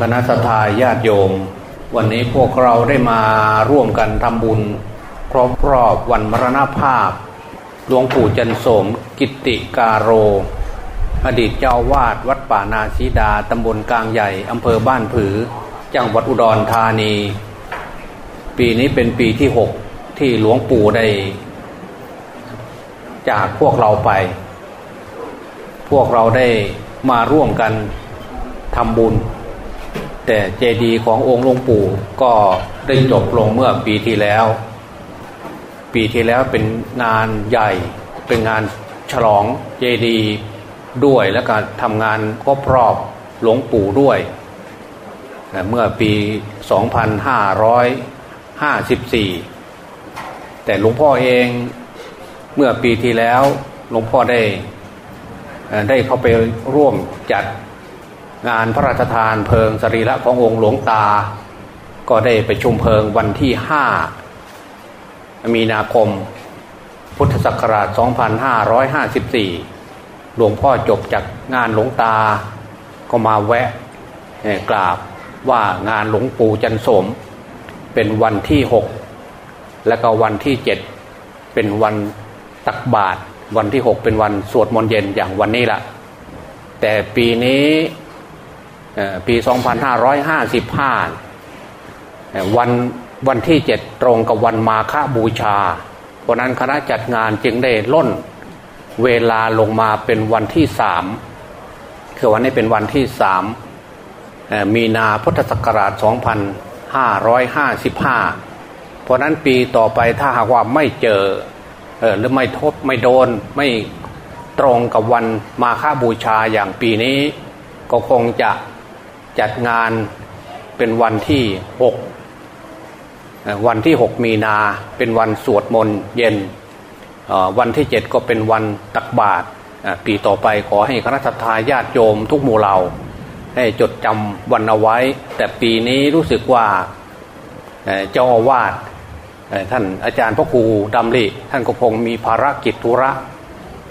คณะสทาญาติโยม วันนี้พวกเราได้มาร่วมกันทำบุญ ครบรอบวันมรณภาพ หลวงปู่จันโสมกิติกาโร อดีตเจ้าวาดวัดป่านาสีดาตำบลกลางใหญ่อำเภอบ้านผือ จังหวัดอุดรธานี ปีนี้เป็นปีที่หกที่หลวงปู่ได้ จากพวกเราไป พวกเราได้มาร่วมกันทำบุญ แต่เจดีย์ขององค์หลวงปู่ก็ได้จบลงเมื่อปีที่แล้ว ปีที่แล้วเป็นงานใหญ่เป็นงานฉลองเจดีย์ด้วยและการทำงานครบรอบหลวงปู่ด้วยเมื่อปี 2554 แต่หลวงพ่อเองเมื่อปีที่แล้วหลวงพ่อได้ได้เข้าไปร่วมจัด งานพระราชทานเพลิงสรีระขององค์หลวงตา ก็ได้ไปชุมเพลิงวันที่ห้ามีนาคม พุทธศักราช 2554 หลวงพ่อจบจากงานหลวงตา ก็มาแวะกราบว่างานหลวงปู่จันสม เป็นวันที่หกและก็วันที่เจ็ดเป็นวันตักบาตรวันที่หกเป็นวันสวดมนต์เย็นอย่างวันนี้ละแต่ปีนี้ ปี 2555 วันวันที่เจ็ดตรงกับวันมาฆบูชา เพราะนั้นคณะจัดงานจึงได้ล่นเวลาลงมาเป็นวันที่สามคือวันนี้เป็นวันที่สามมีนาพุทธศักราช 2555 เพราะนั้นปีต่อไปถ้าหากว่าไม่เจอเออหรือไม่ทบไม่โดนไม่ตรงกับวันมาฆบูชาอย่างปีนี้ก็คงจะ จัดงานเป็นวันที่หกวันที่หกมีนาเป็นวันสวดมนต์เย็น วันที่เจ็ดก็เป็นวันตักบาตรปีต่อไปขอให้คณะทาญาติโยมทุกหมู่เหล่า ให้จดจำวันเอาไว้ แต่ปีนี้รู้สึกว่าเจ้าอาวาสท่านอาจารย์พ่อครูดำริท่านก็คงมีภารกิจธุระ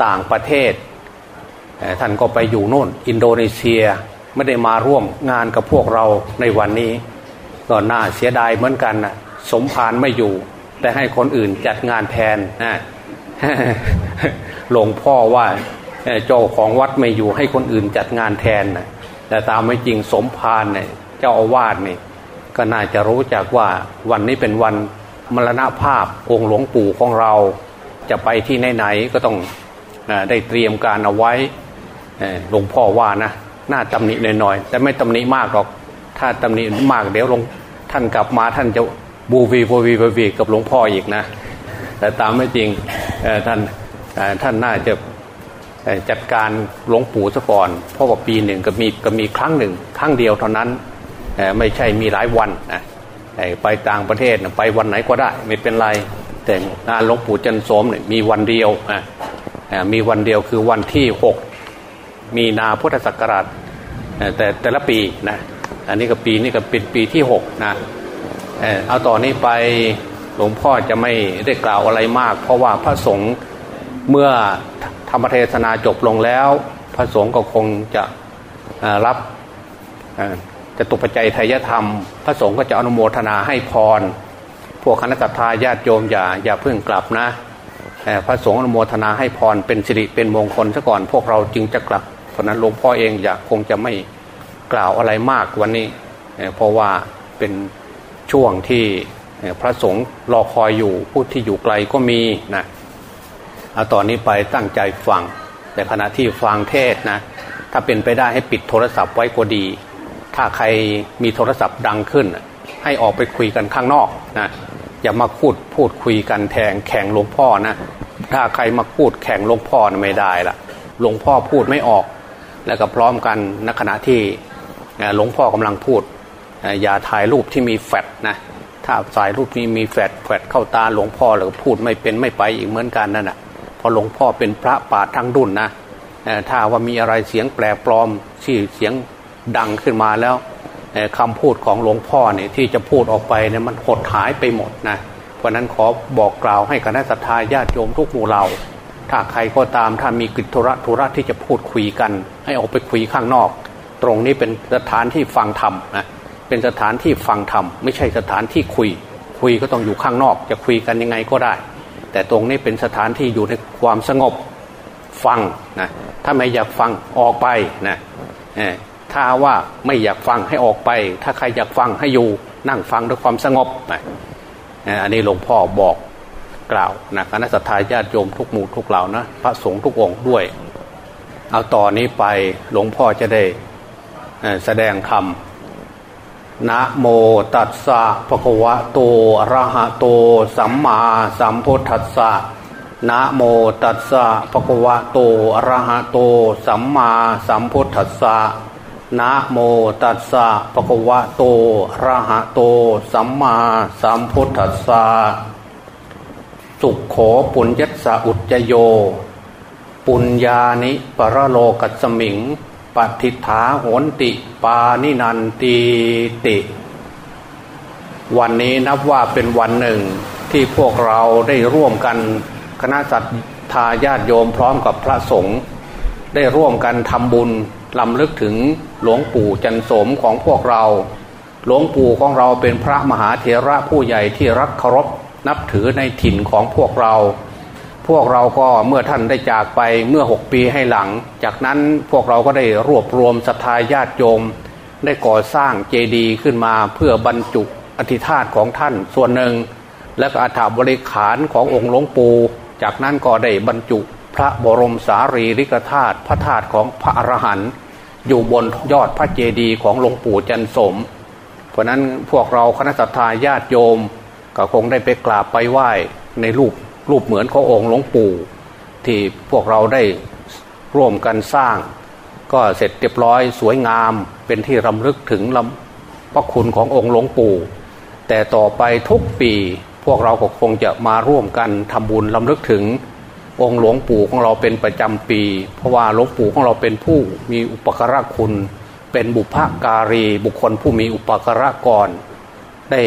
ต่างประเทศ ท่านก็ไปอยู่โน่นอินโดนีเซีย ไม่ได้มาร่วมงานกับพวกเราในวันนี้ ก็น่าเสียดายเหมือนกันนะสมภารไม่อยู่ แต่ให้คนอื่นจัดงานแทนนะหลวงพ่อว่าเจ้าของวัดไม่อยู่ให้คนอื่นจัดงานแทนนะแต่ตามไม่จริงสมภารเนี่ยเจ้าอาวาสเนี่ยก็น่าจะรู้จักว่าวันนี้เป็นวันมรณภาพองค์หลวงปู่ของเรา จะไปที่ไหนๆก็ต้องได้เตรียมการเอาไว้หลวงพ่อว่านะ หน่าตำหนิหน่อยๆแต่ไม่ตำหนิมากหรอก ถ้าตำหนิมากเดี๋ยวหลวงท่านกลับมาท่านจะบูวีบูวีบูวีกับหลวงพ่ออีกนะ แต่ตามไม่จริงท่านท่านน่าจะจัดการหลวงปู่ซะก่อน เพราะว่าปีหนึ่งก็มีก็มีครั้งหนึ่ง ครั้งเดียวเท่านั้นไม่ใช่มีหลายวันนะไปต่างประเทศไปวันไหนก็ได้ไม่เป็นไรแต่งานหลวงปู่จันโสมเนี่ยมีวันเดียวมีวันเดียวคือวันที่หก มีนาพุทธศักราชแต่แต่ละปีนะอันนี้ก็ปีนี้ก็เป็นปีที่หกนะเอาต่อนนี้ไปหลวงพ่อจะไม่ได้กล่าวอะไรมาก เพราะว่าพระสงฆ์เมื่อธรรมเทศนาจบลงแล้ว พระสงฆ์ก็คงจะรับจะตุปัจจัยไทยธรรม พระสงฆ์ก็จะอนุโมทนาให้พร พวกคณะสัตยาญาติโยมอย่าอย่าเพิ่งกลับนะพระสงฆ์อนุโมทนาให้พรเป็นสิริเป็นมงคลซะก่อนพวกเราจึงจะกลับ ราะนั้นหลวงพ่อเองอยากคงจะไม่กล่าวอะไรมากวันนี้ เพราะว่าเป็นช่วงที่พระสงฆ์รอคอยอยู่ผู้ที่อยู่ไกลก็มีนะเอาตอนนี้ไปตั้งใจฟัง แต่ขณะที่ฟังเทศนะถ้าเป็นไปได้ให้ปิดโทรศัพท์ไว้ก็ดี ถ้าใครมีโทรศัพท์ดังขึ้น ให้ออกไปคุยกันข้างนอกนะอย่ามาพูดพูดคุยกันแทงแข่งหลวงพ่อนะถ้าใครมาพูดแข่งหลวงพ่อนะไม่ได้ละหลวงพ่อพูดไม่ออก แล้วก็พร้อมกันณขณะที่หลวงพ่อกำลังพูดอย่าถ่ายรูปที่มีแฟดนะถ้าถ่ายรูปนี้มีแฟดแฟดเข้าตาหลวงพ่อหรือพูดไม่เป็นไม่ไปอีกเหมือนกันนั่นแหะพอหลวงพ่อเป็นพระป่าทั้งดุนนะถ้าว่ามีอะไรเสียงแปลปลอมที่เสียงดังขึ้นมาแล้วคำพูดของหลวงพ่อเนี่ยที่จะพูดออกไปเนี่ยมันหดหายไปหมดนะเพราะนั้นขอบอกกล่าวให้คณะสัตยาญาติโยมทุกหมู่เรา ถ้าใครก็ตามถ้ามีกิจธุระธุระที่จะพูดคุยกัน ให้ออกไปคุยข้างนอก ตรงนี้เป็นสถานที่ฟังธรรมนะเป็นสถานที่ฟังธรรมไม่ใช่สถานที่คุย คุยก็ต้องอยู่ข้างนอก จะคุยกันยังไงก็ได้ แต่ตรงนี้เป็นสถานที่อยู่ในความสงบฟังนะถ้าไม่อยากฟังออกไปนะถ้าว่าไม่อยากฟังให้ออกไป ถ้าใครอยากฟังให้อยู่นั่งฟังด้วยความสงบนะอันนี้หลวงพ่อบอก กล่าวนะคณะสัตยาญาติโยมทุกหมู่ทุกเหล่านะพระสงฆ์ทุกองค์ด้วย เอาต่อนนี้ไปหลวงพ่อจะได้แสดงธรรมนะโมตัสสะภะคะวะโตอะระหะโต สัมมาสัมพุทธัสสะนะโมตัสสะภะคะวะโตอะระหะโต สัมมาสัมพุทธัสสะนะโมตัสสะภะคะวะโตอะระหะโต สัมมาสัมพุทธัสสะ สุขโขปุญญสะอุจจโย ปุญญานิปรโลกัสมิงปฏิฐาโหนติปานินันตีติ วันนี้นับว่าเป็นวันหนึ่งที่พวกเราได้ร่วมกันคณะสัตยาญาติโยมพร้อมกับพระสงฆ์ได้ร่วมกันทำบุญลำลึกถึงหลวงปู่จันสมของพวกเรา หลวงปู่ของเราเป็นพระมหาเถระผู้ใหญ่ที่รักเคารพ นับถือในถิ่นของพวกเรา พวกเราก็เมื่อท่านได้จากไปเมื่อหกปีให้หลัง จากนั้นพวกเราก็ได้รวบรวมศรัทธาญาติโยมได้ก่อสร้างเจดีย์ขึ้นมาเพื่อบรรจุอธิธาตของท่านส่วนหนึ่ง และก็อาถาบริขารขององค์หลวงปู่จากนั้นก็ได้บรรจุพระบรมสารีริกธาตุพระธาตุของพระอรหันต์อยู่บนยอดพระเจดีย์ของหลวงปู่จันสม เพราะนั้นพวกเราคณะสัตยาญาติโยม ก็คงได้ไปกราบไปไหว้ในรูปรูปเหมือนขององค์หลวงปู่ ที่พวกเราได้ร่วมกันสร้าง ก็เสร็จเรียบร้อยสวยงามเป็นที่รำลึกถึงลำพระคุณขององค์หลวงปู่ แต่ต่อไปทุกปีพวกเราก็คงจะมาร่วมกันทำบุญลำลึกถึงองค์หลวงปู่ของเราเป็นประจำปี เพราะว่าหลวงปู่ของเราเป็นผู้มีอุปการะคุณ เป็นบุพการีบุคคลผู้มีอุปการะก่อน ได้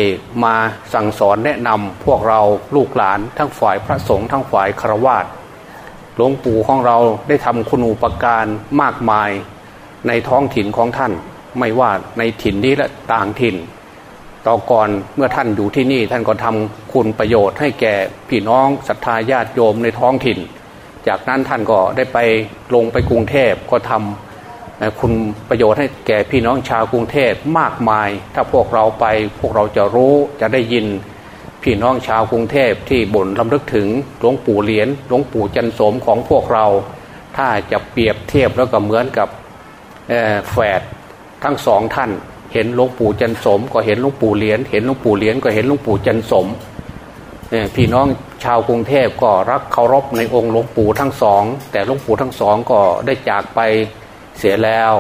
มาสั่งสอนแนะนำพวกเราลูกหลานทั้งฝ่ายพระสงฆ์ทั้งฝ่ายครวาสหลวงปู่ของเราได้ทำคุณูปการมากมายในท้องถิ่นของท่าน ไม่ว่าในถิ่นนี้และต่างถิ่น ต่อก่อนเมื่อท่านอยู่ที่นี่ท่านก็ทำคุณประโยชน์ให้แก่พี่น้องศรัทธาญาติโยมในท้องถิ่น จากนั้นท่านก็ได้ไปลงไปกรุงเทพก็ทำ คุณประโยชน์ให้แก่พี่น้องชาวกรุงเทพมากมาย ถ้าพวกเราไปพวกเราจะรู้จะได้ยินพี่น้องชาวกรุงเทพที่บ่นลำลึกถึงหลวงปู่เหรียญหลวงปู่จันสมของพวกเรา ถ้าจะเปรียบเทียบแล้วก็เหมือนกับแฝดทั้งสองท่าน เห็นหลวงปู่จันสม ก็เห็นหลวงปู่เหรียญเห็นหลวงปู่เหรียญก็เห็นหลวงปู่จันสมพี่น้องชาวกรุงเทพก็รักเคารพในองค์หลวงปู่ทั้งสอง แต่หลวงปู่ทั้งสองก็ได้จากไป เสียแล้ว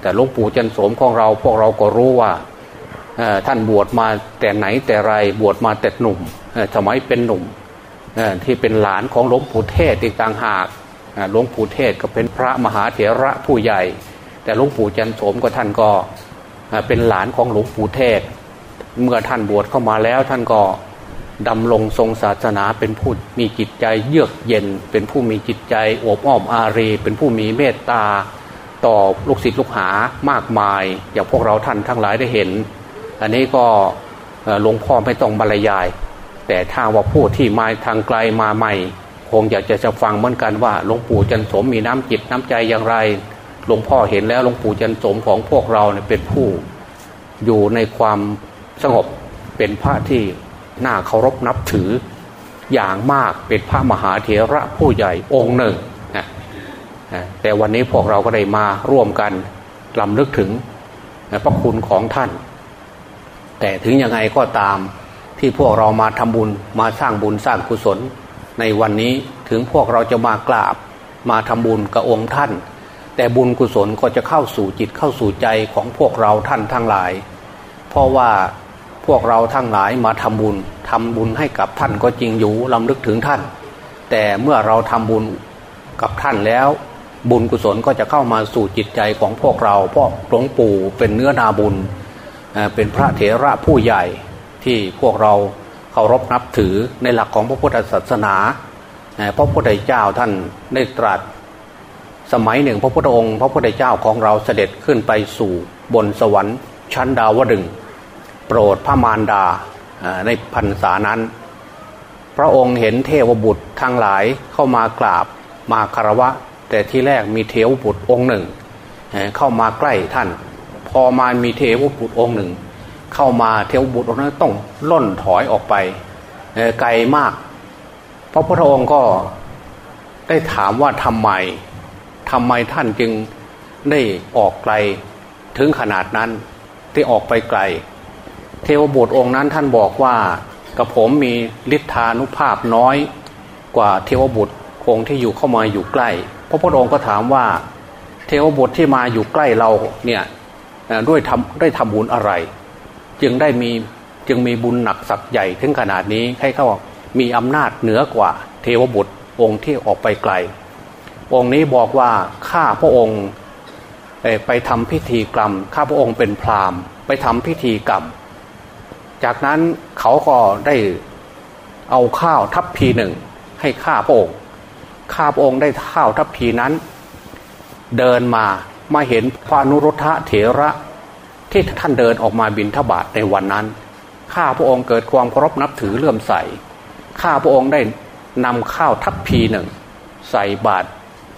แต่หลวงปู่จันโสมของเรา พวกเราก็รู้ว่าท่านบวชมาแต่ไหนแต่ไรบวชมาแต่หนุ่มสมัยเป็นหนุ่มที่เป็นหลานของหลวงปู่เทศอีกต่างหากหลวงปู่เทศก็เป็นพระมหาเถระผู้ใหญ่ แต่หลวงปู่จันโสมก็ท่านก็เป็นหลานของหลวงปู่เทศ เมื่อท่านบวชเข้ามาแล้วท่านก็ดำรงทรงศาสนาเป็นผู้มีจิตใจเยือกเย็น เป็นผู้มีจิตใจอบอ้อมอารี เป็นผู้มีเมตตา ต่อลูกศิษย์ลูกหามากมาย อย่างพวกเราท่านทั้งหลายได้เห็น อันนี้ก็หลวงพ่อไม่ต้องบรรยาย แต่ถ้าว่าผู้ที่มาทางไกลมาใหม่ คงอยากจะจะฟังเหมือนกันว่าหลวงปู่จันสมมีน้ำจิตน้ำใจอย่างไร หลวงพ่อเห็นแล้วหลวงปู่จันสมของพวกเราเนี่ยเป็นผู้ อยู่ในความสงบเป็นพระที่น่าเคารพนับถืออย่างมากเป็นพระมหาเถระผู้ใหญ่องค์หนึ่ง แต่วันนี้พวกเราก็ได้มาร่วมกันลำลึกถึงพระคุณของท่าน แต่ถึงยังไงก็ตามที่พวกเรามาทำบุญมาสร้างบุญสร้างกุศล ในวันนี้ถึงพวกเราจะมากราบ มาทำบุญกับองค์ท่าน แต่บุญกุศลก็จะเข้าสู่จิตเข้าสู่ใจของพวกเราท่านทั้งหลาย เพราะว่าพวกเราทั้งหลายมาทำบุญทำบุญให้กับท่านก็จริงอยู่ลำลึกถึงท่าน แต่เมื่อเราทำบุญกับท่านแล้ว บุญกุศลก็จะเข้ามาสู่จิตใจของพวกเรา เพราะหลวงปู่เป็นเนื้อนาบุญเป็นพระเถระผู้ใหญ่ที่พวกเราเคารพนับถือในหลักของพระพุทธศาสนาพระพุทธเจ้าท่านได้ตรัส สมัยหนึ่งพระพุทธองค์ พระพุทธเจ้าของเราเสด็จขึ้นไปสู่บนสวรรค์ ชั้นดาวดึงโปรดพระมารดาในพรรษานั้น พระองค์เห็นเทวบุตรทั้งหลายเข้ามากราบมาคารวะ แต่ที่แรกมีเทวบุตรองค์หนึ่ง เข้ามาใกล้ท่าน พอมามีเทวบุตรองค์หนึ่ง เข้ามาเทวบุตรองค์นั้นต้องล่นถอยออกไปไกลมากพระพุทธองค์ก็ได้ถามว่าทำไมทำไมท่านจึงได้ออกไกลถึงขนาดนั้นที่ออกไปไกล เทวบุตรองค์นั้นท่านบอกว่ากับผมมีฤทธานุภาพน้อยกว่าเทวบุตรองค์ที่อยู่เข้ามาอยู่ใกล้ พระพุทธองค์ก็ถามว่า เทวบุตรที่มาอยู่ใกล้เราเนี่ยด้วยทำได้ทำบุญอะไร จึงได้มีจึงมีบุญหนักสักใหญ่ถึงขนาดนี้ให้เขามีอำนาจเหนือกว่า เทวบุตรองค์ที่ออกไปไกล องค์นี้บอกว่าข้าพระองค์ไปทำพิธีกรรม ข้าพระองค์เป็นพราหมณ์ ไปทำพิธีกรรม จากนั้นเขาก็ได้เอาข้าวทัพพีหนึ่งให้ข้าพระองค์ ข้าพระองค์ได้ข้าวทัพพีนั้น เดินมามาเห็นพานุรุทธะเถระ ที่ท่านเดินออกมาบินทบาทในวันนั้น ข้าพระองค์เกิดความเคารพนับถือเลื่อมใส ข้าพระองค์ได้นำข้าวทัพพีหนึ่งใส่บาตร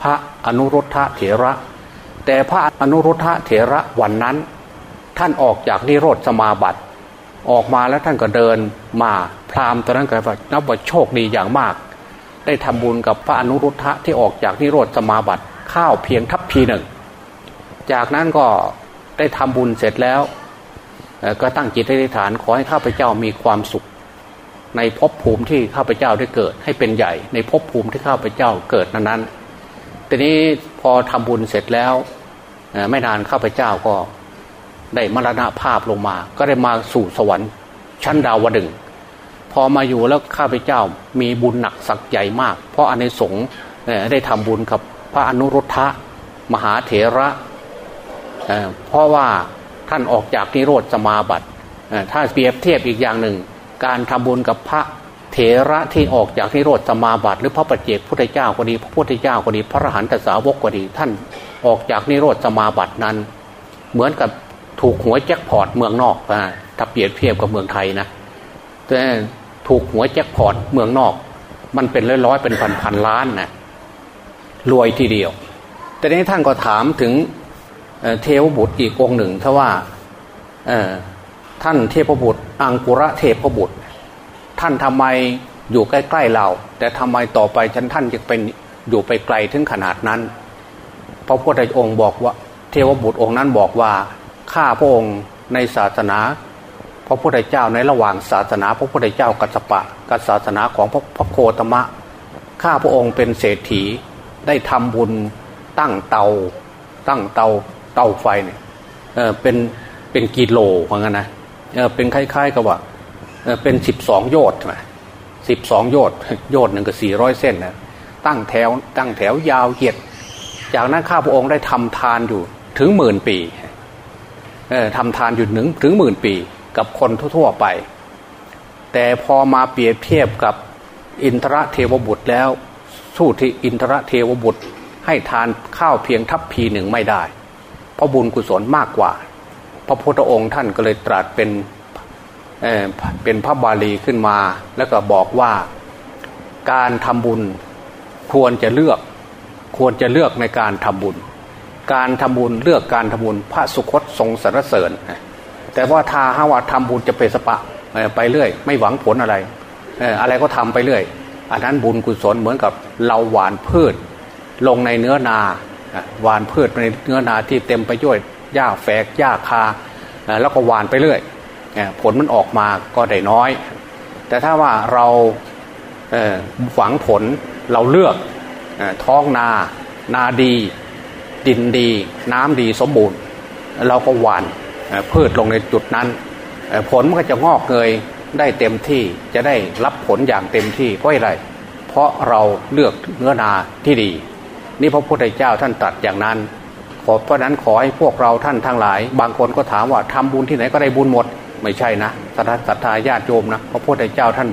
พระอนุรุทธะเถระ แต่พระอนุรุทธะเถระวันนั้น ท่านออกจากนิโรธสมาบัติ ออกมาแล้วท่านก็เดินมาพราหมณ์ตอนนั้นก็นับว่าโชคดีอย่างมาก ได้ทำบุญกับพระอนุรุทธะที่ออกจากนิโรธสมาบัติข้าวเพียงทัพพีหนึ่ง จากนั้นก็ได้ทำบุญเสร็จแล้ว ก็ตั้งจิตอธิษฐานขอให้ข้าพเจ้ามีความสุข ในภพภูมิที่ข้าพเจ้าได้เกิด ให้เป็นใหญ่ในภพภูมิที่ข้าพเจ้าเกิดนั้นนั้นทีนี้พอทำบุญเสร็จแล้วไม่นานข้าพเจ้าก็ได้มรณภาพลงมา ก็ได้มาสู่สวรรค์ชั้นดาวดึง พอมาอยู่แล้วข้าพเจ้ามีบุญหนักสักใหญ่มาก เพราะอเนสงส์ได้ทำบุญกับพระอนุรุทธะมหาเถระเพราะว่าท่านออกจากนิโรธสมาบัติถ้าเปรียบเทียบอีกอย่างหนึ่ง การทำบุญกับพระเถระที่ออกจากนิโรธสมาบัติ หรือพระปัจเจกพุทธเจ้าก็ดีพระพุทธเจ้าก็ดี พระอรหันตสาวกก็ดี ท่านออกจากนิโรธสมาบัตินั้น เหมือนกับถูกหัวแจ็คพอตเมืองนอกถ้าเปรียบเทียบกับเมืองไทยนะแต่ ถูกหัวแจ็คพอตเมืองนอก มันเป็นร้อยร้อยเป็นพันพันล้านนะรวยทีเดียว แต่นี้ท่านก็ถามถึงเทวบุตรอีกองหนึ่งถ้าว่าท่านเทพบุตร อังกุระเทพบุตร ท่านทำไมอยู่ใกล้ๆเรา แต่ทำไมต่อไปฉันท่านจะเป็นอยู่ไปไกลถึงขนาดนั้นพระพุทธองค์บอกว่า เทวบุตรองค์นั้นบอกว่าข้าพระองค์ในศาสนา พระพุทธเจ้าในระหว่างศาสนา พระพุทธเจ้ากัสปะกับศาสนาของพระพระโคตมะ ข้าพระองค์เป็นเศรษฐีได้ทำบุญตั้งเตา ตั้งเตาเตาไฟเนี่ยเออเป็นเป็นกิโลเหมือนกันนะเออเป็นคล้ายๆกับว่าเออเป็นสิบสองโยชน์ไหมสิบสองโยชน์โยชน์หนึ่งก็สี่ร้อยเส้นนะตั้งแถวตั้งแถวยาวเหยียด จากนั้นข้าพระองค์ได้ทำทานอยู่ถึงหมื่นปีเออทำทานอยู่หนึ่งถึงหมื่นปี กับคนทั่วๆไป แต่พอมาเปรียบเทียบกับอินทรเทวบุตรแล้ว สู้ที่อินทรเทวบุตรให้ทานข้าวเพียงทัพพีหนึ่งไม่ได้ เพราะบุญกุศลมากกว่า พระพุทธองค์ท่านก็เลยตรัสเป็นเเป็นพระบาลีขึ้นมา แล้วก็บอกว่าการทำบุญควรจะเลือกควรจะเลือกในการทำบุญ การทำบุญเลือกการทำบุญพระสุคตทรงสรรเสริญ แต่ว่าทาห้าว่าทำบุญจะเปสปะไปเรื่อย ไม่หวังผลอะไรอะไรก็ทำไปเรื่อยอันนั้นบุญกุศลเหมือนกับเราหวานพืช ลงในเนื้อนาหวานพืชในเนื้อนาที่เต็มไปด้วยหญ้าแฝกหญ้าคาแล้วก็หวานไปเรื่อยผลมันออกมาก็ได้น้อย แต่ถ้าว่าเราหวังผลเราเลือกท้องนา นาดี ดินดี น้ำดีสมบูรณ์ เราก็หวาน พืชลงในจุดนั้น ผลมันก็จะงอกเงยได้เต็มที่จะได้รับผลอย่างเต็มที่เพราะอะไร เพราะเราเลือกเนื้อนาที่ดี นี่พระพุทธเจ้าท่านตรัสอย่างนั้น ขอเพราะนั้นขอให้พวกเราท่านทั้งหลาย บางคนก็ถามว่าทำบุญที่ไหนก็ได้บุญหมด ไม่ใช่นะศรัทธาญาติโยมนะพระพุทธเจ้าท่าน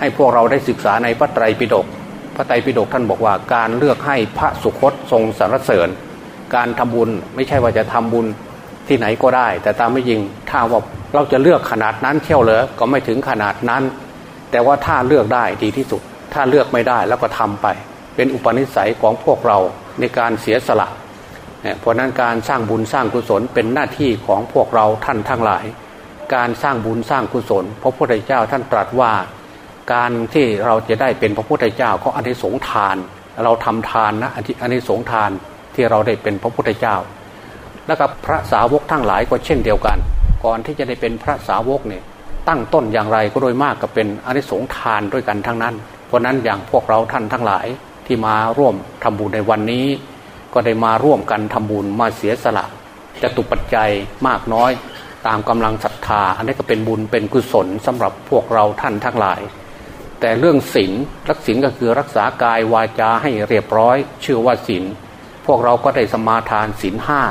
ให้พวกเราได้ศึกษาในพระไตรปิฎกพระไตรปิฎกท่านบอกว่าการเลือกให้พระสุคตทรงสรรเสริญ การทำบุญไม่ใช่ว่าจะทำบุญ ที่ไหนก็ได้ แต่ตามไม่ยิงถ้าว่าเราจะเลือกขนาดนั้นเที่ยวเลยก็ไม่ถึงขนาดนั้น แต่ว่าถ้าเลือกได้ดีที่สุด ถ้าเลือกไม่ได้แล้วก็ทำไป เป็นอุปนิสัยของพวกเราในการเสียสละเพราะนั้นการสร้างบุญสร้างกุศลเป็นหน้าที่ของพวกเราท่านทั้งหลาย การสร้างบุญสร้างกุศลพระพุทธเจ้าท่านตรัสว่า การที่เราจะได้เป็นพระพุทธเจ้าก็อันที่สงทาน เราทำทานนะอันที่สงทานที่เราได้เป็นพระพุทธเจ้า แล้วกับพระสาวกทั้งหลายก็เช่นเดียวกัน ก่อนที่จะได้เป็นพระสาวกเนี่ยตั้งต้นอย่างไรก็โดยมากก็เป็นอนที่สงทานด้วยกันทั้งนั้น เพราะนั้นอย่างพวกเราท่านทั้งหลายที่มาร่วมทำบุญในวันนี้ ก็ได้มาร่วมกันทำบุญมาเสียสละจะตุปัจจัยมากน้อย ตามกำลังศรัทธา อันนี้ก็เป็นบุญเป็นกุศลสำหรับพวกเราท่านทั้งหลาย แต่เรื่องศีลรักศีลก็คือรักษากายวาจาให้เรียบร้อย ชื่อว่าศีลพวกเราก็ได้สมาทานศีลห้า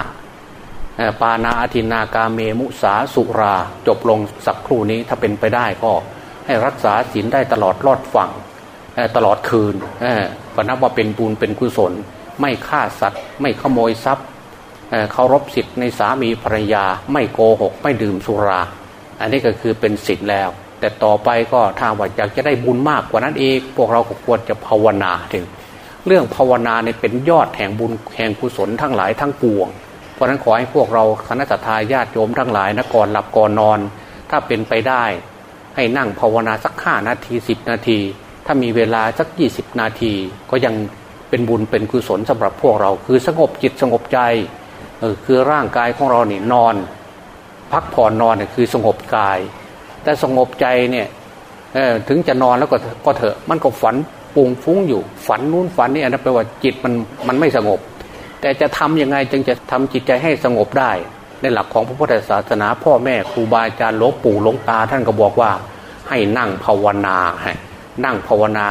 ปานาอธินากาเมมุสาสุรา จบลงสักครู่นี้ถ้าเป็นไปได้ก็ ให้รักษาศีลได้ตลอดรอดฝั่งตลอดคืนก็นับว่าเป็นบุญเป็นกุศล ไม่ฆ่าสัตว์ ไม่ขโมยทรัพย์เคารพสิทธิ์ในสามีภรรยา ไม่โกหก ไม่ดื่มสุรา อันนี้ก็คือเป็นสิทธิ์แล้ว แต่ต่อไปก็ถ้าว่าอยากจะได้บุญมากกว่านั้นเอง พวกเราก็ควรจะภาวนาถึง เรื่องภาวนาเนี่ยเป็นยอดแห่งบุญแห่งกุศลทั้งหลายทั้งปวง เพราะนั้นขอให้พวกเราคณะทาญาติโยมทั้งหลายนะก่อนหลับก่อนนอน ถ้าเป็นไปได้ ให้นั่งภาวนาสักห้านาทีสิบนาที ถ้ามีเวลาสักยี่สิบนาที ก็ยังเป็นบุญเป็นกุศลสำหรับพวกเรา คือสงบจิตสงบใจเออคือร่างกายของเราเนี่ยนอน พักผ่อนนอนเนี่ยคือสงบกาย แต่สงบใจเนี่ยเออถึงจะนอนแล้วก็ก็เถอะมันก็ฝันปุงฟุ้งอยู่ ฝันนู้นฝันนี่อันนั้นแปลว่าจิตมันมันไม่สงบ แต่จะทํำยังไงจึงจะทำจิตใจให้สงบได้ ในหลักของพระพุทธศาสนา พ่อแม่ครูบาอาจารย์หลวงปู่หลวงตาท่านก็บอกว่า ให้นั่งภาวนาให้นั่งภาวนา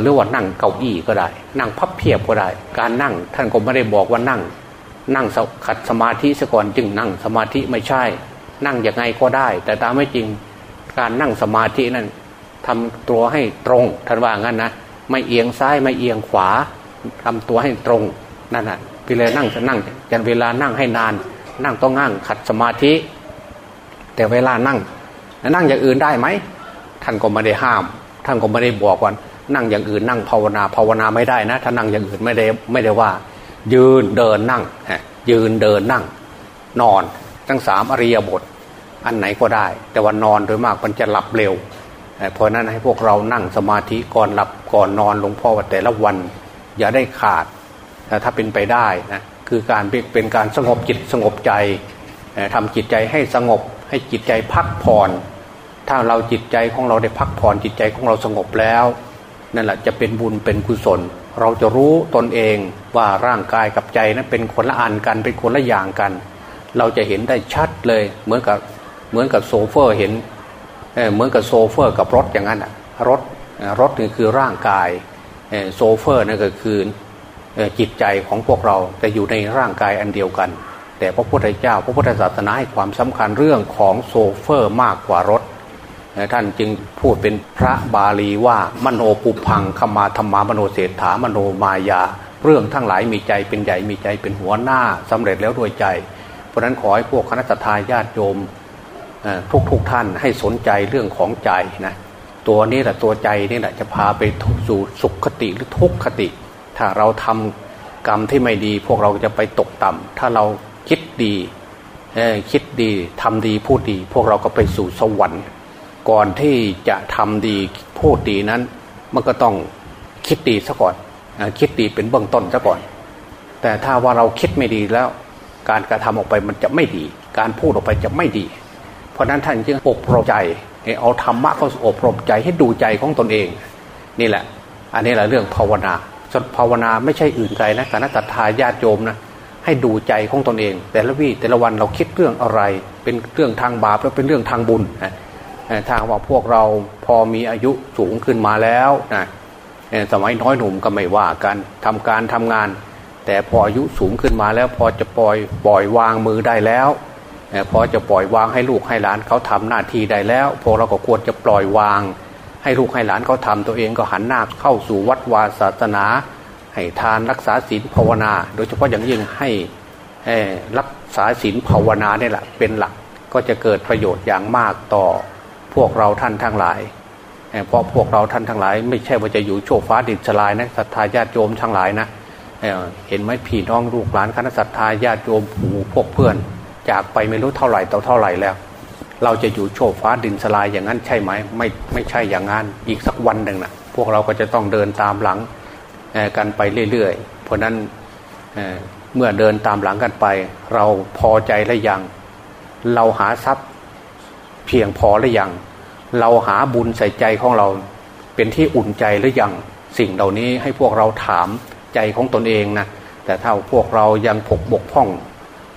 หรือว่านั่งเก้าอี้ก็ได้ นั่งพับเพียบก็ได้ การนั่งท่านก็ไม่ได้บอกว่านั่ง นั่งขัดสมาธิซะก่อนจึงนั่งสมาธิไม่ใช่ นั่งอย่างไงก็ได้ แต่ตามไม่จริงการนั่งสมาธินั้นทำตัวให้ตรงท่านว่างั้นนะไม่เอียงซ้ายไม่เอียงขวาทำตัวให้ตรง นั่นแหะเลานั่งจะนั่งยันเวลานั่งให้นาน นั่งต้องนั่งขัดสมาธิ แต่เวลานั่ง นั่งอย่างอื่นได้ไหมท่านก็ไม่ได้ห้าม ท่านก็ไม่ได้บอกว่านั่งอย่างอื่นนั่งภาวนาภาวนาไม่ได้นะ ถ้านั่งอย่างอื่นไม่ได้ไม่ได้ว่า ยืนเดินนั่งยืนเดินนั่ง นอนทั้งสามอริยบท อันไหนก็ได้ แต่ว่านอนโดยมากมันจะหลับเร็วเพราะนั้นให้พวกเรานั่งสมาธิก่อนหลับก่อนนอนหลวงพ่อว่าแต่ละวัน อย่าได้ขาด ถ้าเป็นไปได้นะคือการเป็นการสงบจิตสงบใจทำจิตใจให้สงบให้จิตใจพักผ่อน ถ้าเราจิตใจของเราได้พักผ่อนจิตใจของเราสงบแล้ว นั่นแหละจะเป็นบุญเป็นกุศล เราจะรู้ตนเองว่าร่างกายกับใจนั้นเป็นคนละอันกันเป็นคนละอย่างกัน เราจะเห็นได้ชัดเลยเหมือนกับเหมือนกับโซเฟอร์เห็นเหมือนกับโซเฟอร์กับรถอย่างนั้นรถรถนี่คือร่างกายโซเฟอร์นั่นก็คือ จิตใจของพวกเราแต่อยู่ในร่างกายอันเดียวกัน แต่พระพุทธเจ้า พระพุทธศาสนาให้ความสำคัญเรื่องของโซเฟอร์มากกว่ารถ ท่านจึงพูดเป็นพระบาลีว่ามโนปุพฺพงฺคมาธมฺมามโนเสฏฺฐามโนมยา เรื่องทั้งหลายมีใจเป็นใหญ่มีใจเป็นหัวหน้าสำเร็จแล้วด้วยใจ เพราะนั้นขอให้พวกคณะทาญาติโยมทุกทุกท่านให้สนใจเรื่องของใจนะตัวนี้แหละตัวใจนี่แหละจะพาไปสู่สุขคติหรือทุกขติ ถ้าเราทำกรรมที่ไม่ดี พวกเราจะไปตกต่ำถ้าเราคิดดีคิดดีทำดีพูดดี พวกเราก็ไปสู่สวรรค์ ก่อนที่จะทำดีพูดดีนั้น มันก็ต้องคิดดีซะก่อนคิดดีเป็นเบื้องต้นซะก่อน แต่ถ้าว่าเราคิดไม่ดีแล้ว การกระทำออกไปมันจะไม่ดี การพูดออกไปจะไม่ดี เพราะนั้นท่านจึงอบรมใจเอาธรรมะเข้าอบรมใจให้ดูใจของตนเอง นี่แหละ อันนี้แหละเรื่องภาวนา จนภาวนาไม่ใช่อื่นไกลนะการนัตถาญาติโยมนะให้ดูใจของตนเอง แต่ละวี่แต่ละวันเราคิดเรื่องอะไร เป็นเรื่องทางบาปแล้วเป็นเรื่องทางบุญนะถ้าว่าพวกเราพอมีอายุสูงขึ้นมาแล้วนะสมัยน้อยหนุ่มก็ไม่ว่ากันทำการทำงาน แต่พออายุสูงขึ้นมาแล้ว พอจะปล่อยปล่อยวางมือได้แล้วพอจะปล่อยวางให้ลูกให้หลานเขาทำหน้าที่ได้แล้ว พวกเราก็ควรจะปล่อยวาง ให้ลูกให้หลานเขาทำตัวเองก็หันหน้าเข้าสู่วัดวาศาสนา ให้ทานรักษาศีลภาวนา โดยเฉพาะอย่างยิ่งให้รักษาศีลภาวนาเนี่ยแหละเป็นหลักก็จะเกิดประโยชน์อย่างมากต่อพวกเราท่านทั้งหลายเพราะพวกเราท่านทั้งหลาย ไม่ใช่ว่าจะอยู่โชคฟ้าดินสลายนะศรัทธาญาติโยมทั้งหลายนะเห็นไหมพี่น้องลูกหลานคณะศรัทธาญาติโยมผู้พวกเพื่อน จากไปไม่รู้เท่าไหร่ต่อเท่าไหร่แล้ว เราจะอยู่โชคฟ้าดินสลายอย่างนั้นใช่ไหมไม่ไม่ใช่อย่างนั้นอีกสักวันหนึ่งนะพวกเราก็จะต้องเดินตามหลังกันไปเรื่อยๆ เพราะนั้นเเมื่อเดินตามหลังกันไป เราพอใจและยัง เราหาทรัพย์เพียงพอหรือยัง เราหาบุญใส่ใจของเรา เป็นที่อุ่นใจหรือยังสิ่งเหล่านี้ให้พวกเราถามใจของตนเองนะแต่ถ้าพวกเรายังผกบกพร่อง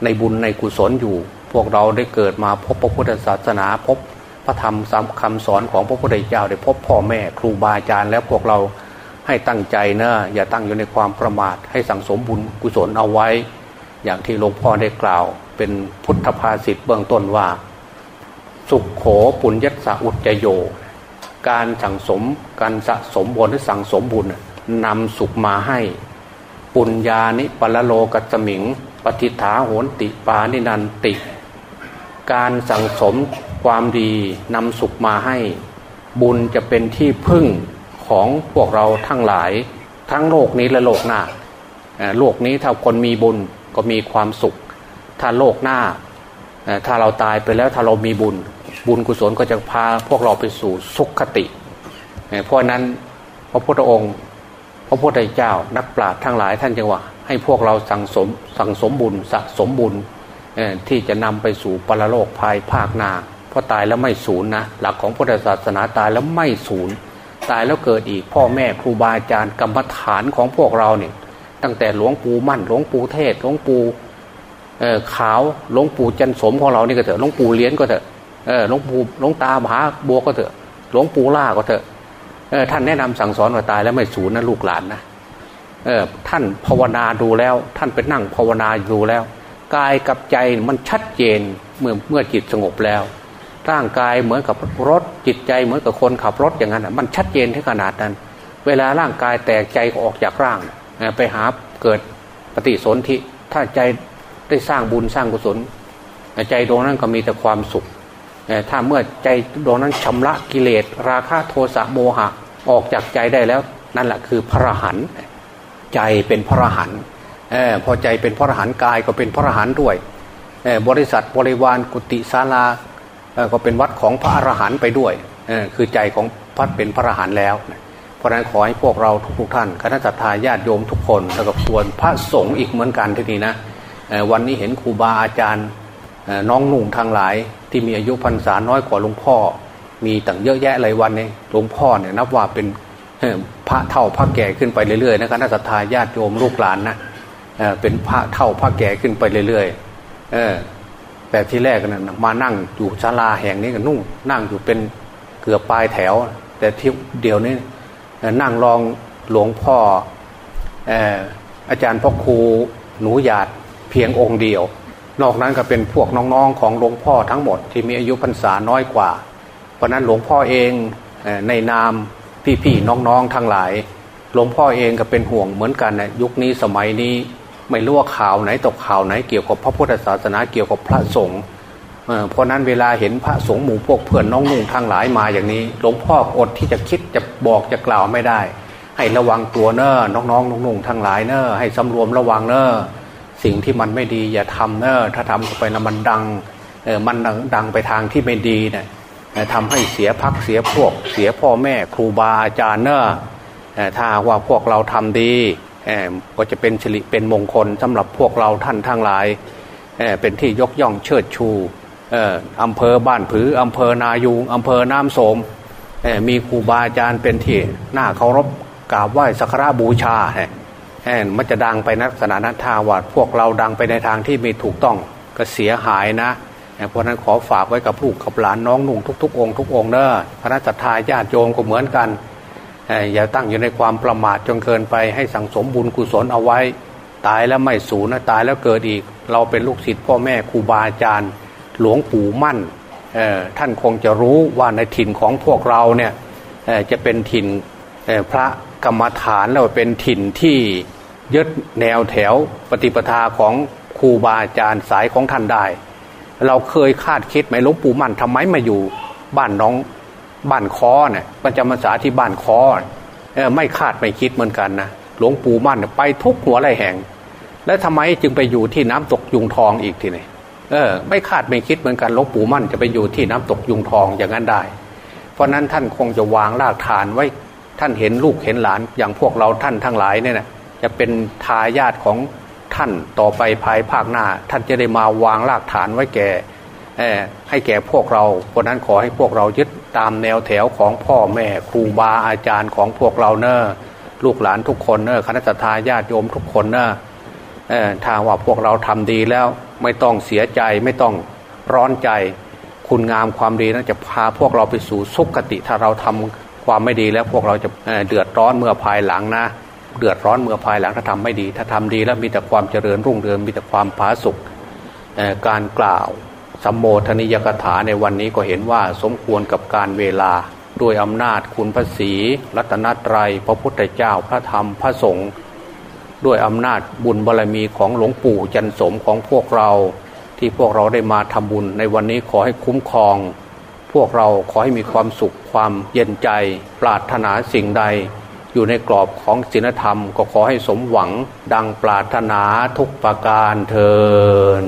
ในบุญในกุศลอยู่ พวกเราได้เกิดมาพบพระพุทธศาสนาพบพระธรรมคำสอนของพระพุทธเจ้าได้พบพ่อแม่ครูบาอาจารย์แล้วพวกเราให้ตั้งใจนะอย่าตั้งอยู่ในความประมาท ให้สั่งสมบุญกุศลเอาไว้ อย่างที่หลวงพ่อได้กล่าว เป็นพุทธภาษิตเบื้องต้นว่า สุขโขปุญญสะอุจโย การสั่งสมการสะสมบุญหรือสั่งสมบุญนำสุขมาให้ ปุญญานิปละโลกัสมิง ปฏิฐาโหนติปานินันติ การสั่งสมความดีนำสุขมาให้ บุญจะเป็นที่พึ่งของพวกเราทั้งหลาย ทั้งโลกนี้และโลกหน้าโลกนี้ถ้าคนมีบุญก็มีความสุข ถ้าโลกหน้า ถ้าเราตายไปแล้วถ้าเรามีบุญ บุญกุศลก็จะพาพวกเราไปสู่สุขคติ เพราะนั้นพระพุทธองค์ พระพุทธเจ้านักปราชญ์ทั้งหลายท่านจึงว่าให้พวกเราสั่งสมสั่งสมบุญสะสมบุญ ที่จะนำไปสู่ปรโลกภายภาคนาเพราะตายแล้วไม่สูญนะหลักของพุทธศาสนาตายแล้วไม่สูญตายแล้วเกิดอีกพ่อแม่ครูบาอาจารย์กรรมฐานของพวกเราเนี่ยตั้งแต่หลวงปู่มั่นหลวงปู่เทศหลวงปู่ขาวหลวงปู่จันสมของเรานี่ก็เถอะหลวงปู่เลี้ยนก็เถอะหลวงปู่หลวงตามหาบัวก็เถอะหลวงปู่ล่าก็เถอะท่านแนะนำสั่งสอนว่าตายแล้วไม่สูญนะลูกหลานนะท่านภาวนาดูแล้ว ท่านเป็นนั่งภาวนาดูแล้ว กายกับใจมันชัดเจนเมื่อเมื่อจิตสงบแล้ว ร่างกายเหมือนกับรถจิตใจเหมือนกับคนขับรถอย่างนั้นมันชัดเจนที่ขนาดนั้น เวลาร่างกายแตกใจก็ออกจากร่าง ไปหาเกิดปฏิสนธิถ้าใจได้สร้างบุญสร้างกุศล ใจดวงนั้นก็มีแต่ความสุข ถ้าเมื่อใจดวงนั้นชำระกิเลส ราคะโทสะโมหะออกจากใจได้แล้ว นั่นแหละคือพระหันใจเป็นพระหัน พอใจเป็นพระอรหันต์กายก็เป็นพระอรหันต์ด้วยบริษัทบริวารกุฏิศาลาก็เป็นวัดของพระอรหันต์ไปด้วยคือใจของพัดเป็นพระอรหันต์แล้ว เพราะนั้นขอให้พวกเราทุกๆท่านคณะสัตยาญาติโยมทุกคนแล้วก็ส่วนพระสงฆ์อีกเหมือนกันที่นี่นะวันนี้เห็นครูบาอาจารย์น้องหนุ่งทางหลายที่มีอายุพรรษาน้อยกว่าหลวงพ่อ มีต่างเยอะแยะเลยวันนี้หลวงพ่อเนี่ยนับว่าเป็นพระเท่าพระแก่ขึ้นไปเรื่อยๆนะคณะสัตยาญาติโยมลูกหลานนะ เป็นพระเท่าพระแก่ขึ้นไปเรื่อยๆแต่ที่แรกนั้นมานั่งอยู่ศาลาแห่งนี้กันนุ่ง นั่งอยู่เป็นเกือบปลายแถว แต่ที่เดียวนี้นั่งรองหลวงพ่ออาจารย์พ่อครูหนูหยาดเพียงองค์เดียว นอกนั้นก็เป็นพวกน้องๆของหลวงพ่อทั้งหมดที่มีอายุพรรษาน้อยกว่า เพราะนั้นหลวงพ่อเองในนามพี่ๆน้องๆทั้งหลาย หลวงพ่อเองก็เป็นห่วงเหมือนกันนะยุคนี้สมัยนี้ ไม่รู้ว่าข่าวไหนตกข่าวไหนเกี่ยวกับพระพุทธศาสนาเกี่ยวกับพระสงฆ์เพราะนั้นเวลาเห็นพระสงฆ์หมู่พวกเพื่อนน้องนุ่งทั้งหลายมาอย่างนี้หลวงพ่ออดที่จะคิดจะบอกจะกล่าวไม่ได้ ให้ระวังตัวเนอน้องๆนุ่งทั้งหลายเนอให้สำรวมระวังเนอสิ่งที่มันไม่ดีอย่าทำเนอถ้าทำไปนะมันดังเออมันดังไปทางที่ไม่ดีเนะี่ยทำให้เสียพักเสียพวก เสียพ่อแม่ครูบาอาจารย์เนอถ้าว่าพวกเราทำดี ก็จะเป็นฉลิเป็นมงคลสำหรับพวกเราท่านทั้งหลายเป็นที่ยกย่องเชิดชูอำเภอบ้านผืออำเภอนายูงอำเภอน้ำโสมมีครูบาอาจารย์เป็นที่น้าเคารพกราบไหว้สักการะบูชามันจะดังไปนักษณะนั้นถ้าว่าพวกเราดังไปในทางที่ไม่ถูกต้องก็เสียหายนะเพราะนั้นขอฝากไว้กับผู้กับหลานน้องนุ่งทุกๆ องค์ทุกองค์เนอะพระนัตทาญาติโยมก็เหมือนกัน อย่าตั้งอยู่ในความประมาทจนเกินไปให้สั่งสมบุญกุศลเอาไว้ ตายแล้วไม่สูญนะตายแล้วเกิดอีก เราเป็นลูกศิษย์พ่อแม่ครูบาอาจารย์ หลวงปู่มั่นท่านคงจะรู้ว่าในถิ่นของพวกเราเนี่ยจะเป็นถิ่นพระกรรมฐานแล้วเป็นถิ่นที่ยึดแนวแถวปฏิปทาของครูบาอาจารย์สายของท่านได้ เราเคยคาดคิดไหมหลวงปู่มั่นทำไมมาอยู่บ้านน้อง บ้านคอเนี่ยประจำพรรษาที่บ้านคอเออไม่คาดไม่คิดเหมือนกันนะหลวงปู่มั่นไปทุกหัวไรแห่ง แล้วทำไมจึงไปอยู่ที่น้ำตกยุงทองอีกทีนี่เออ ไม่คาดไม่คิดเหมือนกันหลวงปู่มั่นจะไปอยู่ที่น้ำตกยุงทองอย่างนั้นได้ เพราะนั้นท่านคงจะวางรากฐานไว้ท่านเห็นลูกเห็นหลานอย่างพวกเราท่านทั้งหลายเนี่ยนะจะเป็นทายาทของท่านต่อไปภายภาคหน้า ท่านจะได้มาวางรากฐานไว้แก่ ให้แก่พวกเราเพราะนั้นขอให้พวกเรายึดตามแนวแถวของพ่อแม่ครูบาอาจารย์ของพวกเราเนอะลูกหลานทุกคนเนอะคณะทาญาติโยมทุกคนเนอะถ้าว่าพวกเราทำดีแล้วไม่ต้องเสียใจไม่ต้องร้อนใจ คุณงามความดีนั้นจะพาพวกเราไปสู่สุขติ ถ้าเราทำความไม่ดีแล้วพวกเราจะเดือดร้อนเมื่อภายหลังนะเดือดร้อนเมื่อภายหลังถ้าทำไม่ดี ถ้าทำดีแล้วมีแต่ความเจริญรุ่งเรืองมีแต่ความผาสุกการกล่าว สัมโมทนิยกถาในวันนี้ก็เห็นว่าสมควรกับการเวลาด้วยอำนาจคุณพระศีรัตนตรัย พระพุทธเจ้าพระธรรมพระสงฆ์ด้วยอำนาจบุญบารรมีของหลวงปู่จันสมของพวกเรา ที่พวกเราได้มาทำบุญในวันนี้ขอให้คุ้มครอง พวกเราขอให้มีความสุขความเย็นใจ ปรารถนาสิ่งใด อยู่ในกรอบของศีลธรรม ก็ขอให้สมหวังดังปรารถนาทุกประการเทอ